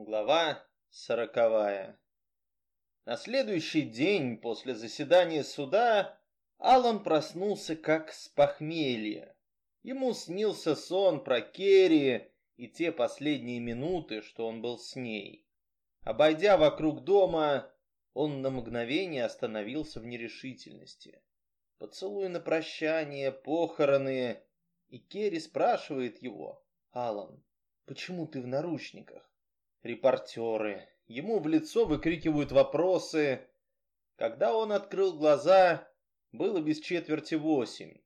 Глава сороковая. На следующий день после заседания суда Алан проснулся как с похмелья. Ему снился сон про Керри и те последние минуты, что он был с ней. Обойдя вокруг дома, он на мгновение остановился в нерешительности. Поцелуй на прощание, похороны, и Керри спрашивает его, «Алан, почему ты в наручниках?» Репортеры. Ему в лицо выкрикивают вопросы. Когда он открыл глаза, было без четверти восемь.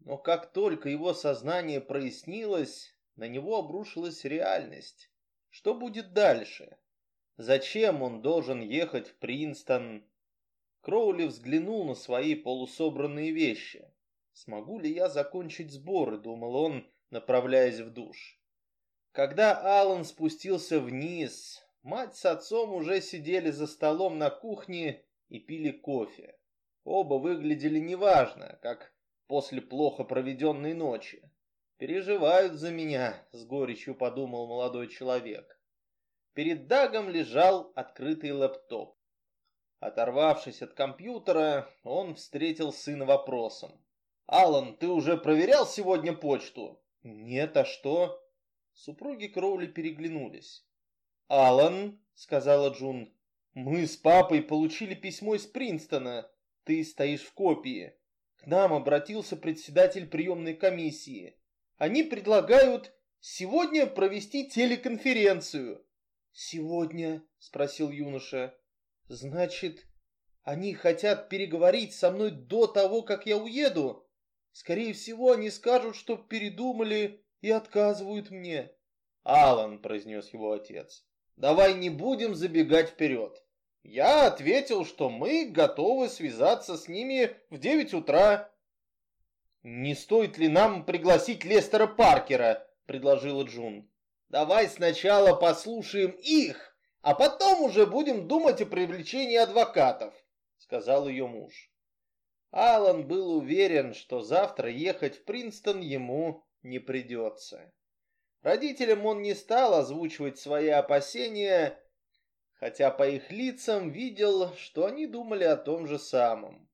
Но как только его сознание прояснилось, на него обрушилась реальность. Что будет дальше? Зачем он должен ехать в Принстон? Кроули взглянул на свои полусобранные вещи. «Смогу ли я закончить сборы?» — думал он, направляясь в душ. Когда Алан спустился вниз, мать с отцом уже сидели за столом на кухне и пили кофе. Оба выглядели неважно, как после плохо проведенной ночи. «Переживают за меня», — с горечью подумал молодой человек. Перед Дагом лежал открытый лэптоп. Оторвавшись от компьютера, он встретил сына вопросом. «Алан, ты уже проверял сегодня почту?» «Нет, а что?» Супруги Кроули переглянулись. «Алан», — сказала Джун, — «мы с папой получили письмо из Принстона. Ты стоишь в копии. К нам обратился председатель приемной комиссии. Они предлагают сегодня провести телеконференцию». «Сегодня?» — спросил юноша. «Значит, они хотят переговорить со мной до того, как я уеду? Скорее всего, они скажут, что передумали и отказывают мне. Алан, произнес его отец, давай не будем забегать вперед. Я ответил, что мы готовы связаться с ними в девять утра. Не стоит ли нам пригласить Лестера Паркера, предложила Джун. Давай сначала послушаем их, а потом уже будем думать о привлечении адвокатов, сказал ее муж. Алан был уверен, что завтра ехать в Принстон ему не придется. Родителям он не стал озвучивать свои опасения, хотя по их лицам видел, что они думали о том же самом.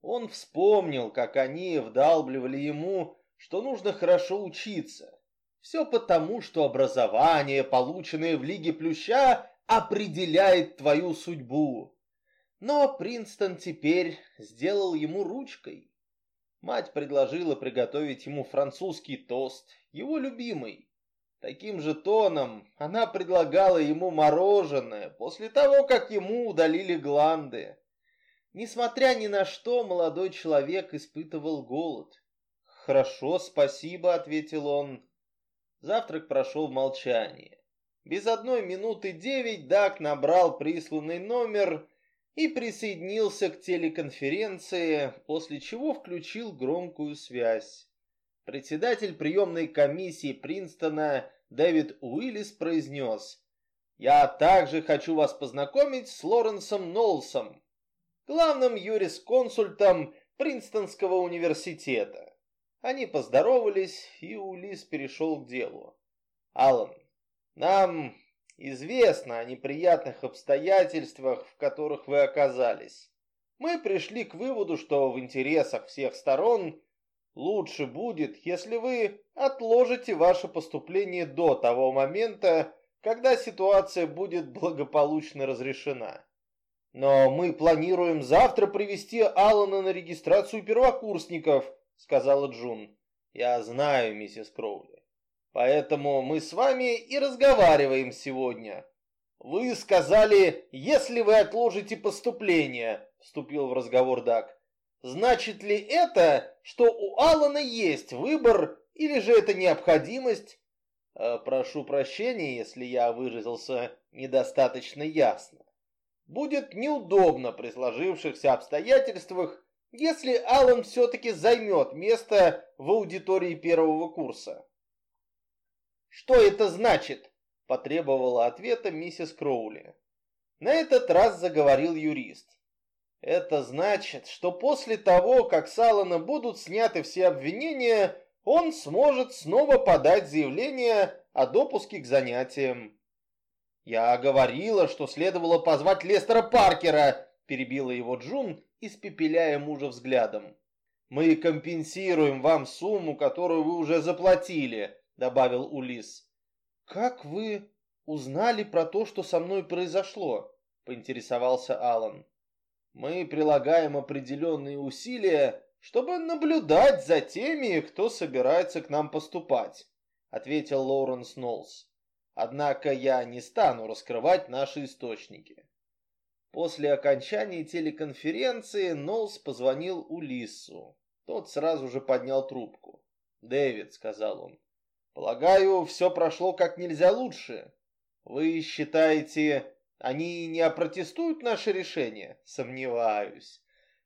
Он вспомнил, как они вдалбливали ему, что нужно хорошо учиться. Все потому, что образование, полученное в Лиге Плюща, определяет твою судьбу. Но Принстон теперь сделал ему ручкой. Мать предложила приготовить ему французский тост, его любимый. Таким же тоном она предлагала ему мороженое после того, как ему удалили гланды. Несмотря ни на что, молодой человек испытывал голод. «Хорошо, спасибо», — ответил он. Завтрак прошел в молчании. Без одной минуты девять Дак набрал присланный номер и присоединился к телеконференции, после чего включил громкую связь. Председатель приемной комиссии Принстона Дэвид Уиллис произнес «Я также хочу вас познакомить с Лоренсом Нолсом, главным юрисконсультом Принстонского университета». Они поздоровались, и Уиллис перешел к делу. «Аллан, нам Известно о неприятных обстоятельствах, в которых вы оказались. Мы пришли к выводу, что в интересах всех сторон лучше будет, если вы отложите ваше поступление до того момента, когда ситуация будет благополучно разрешена. Но мы планируем завтра привести Алана на регистрацию первокурсников, сказала Джун. Я знаю, миссис Кроули. Поэтому мы с вами и разговариваем сегодня. Вы сказали, если вы отложите поступление, вступил в разговор Дак. Значит ли это, что у Алана есть выбор или же это необходимость? Э, прошу прощения, если я выразился недостаточно ясно. Будет неудобно при сложившихся обстоятельствах, если Алан все-таки займет место в аудитории первого курса. «Что это значит?» – потребовала ответа миссис Кроули. На этот раз заговорил юрист. «Это значит, что после того, как с Аллана будут сняты все обвинения, он сможет снова подать заявление о допуске к занятиям». «Я говорила, что следовало позвать Лестера Паркера», — перебила его Джун, испепеляя мужа взглядом. «Мы компенсируем вам сумму, которую вы уже заплатили», — добавил Улис. «Как вы узнали про то, что со мной произошло?» — поинтересовался Алан. «Мы прилагаем определенные усилия, чтобы наблюдать за теми, кто собирается к нам поступать», — ответил Лоуренс Ноллс. «Однако я не стану раскрывать наши источники». После окончания телеконференции Нолс позвонил Улиссу. Тот сразу же поднял трубку. «Дэвид», — сказал он, — «полагаю, все прошло как нельзя лучше. Вы считаете, они не опротестуют наше решение?» «Сомневаюсь.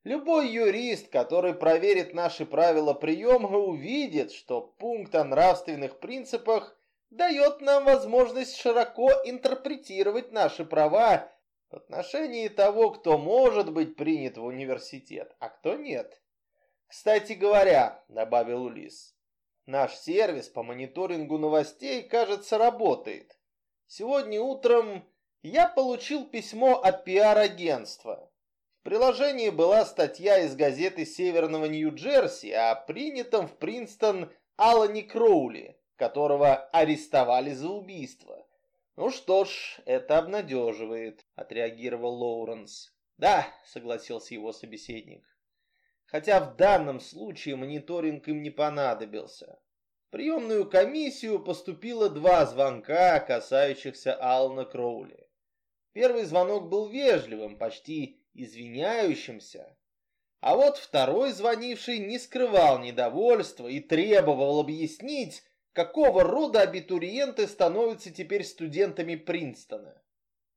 Любой юрист, который проверит наши правила приема, увидит, что пункт о нравственных принципах дает нам возможность широко интерпретировать наши права в отношении того, кто может быть принят в университет, а кто нет. Кстати говоря, добавил Улис, наш сервис по мониторингу новостей, кажется, работает. Сегодня утром я получил письмо от пиар-агентства. В приложении была статья из газеты Северного Нью-Джерси о принятом в Принстон Алане Кроули, которого арестовали за убийство. «Ну что ж, это обнадеживает», — отреагировал Лоуренс. «Да», — согласился его собеседник. Хотя в данном случае мониторинг им не понадобился. В приемную комиссию поступило два звонка, касающихся Алана Кроули. Первый звонок был вежливым, почти извиняющимся. А вот второй звонивший не скрывал недовольства и требовал объяснить, какого рода абитуриенты становятся теперь студентами Принстона.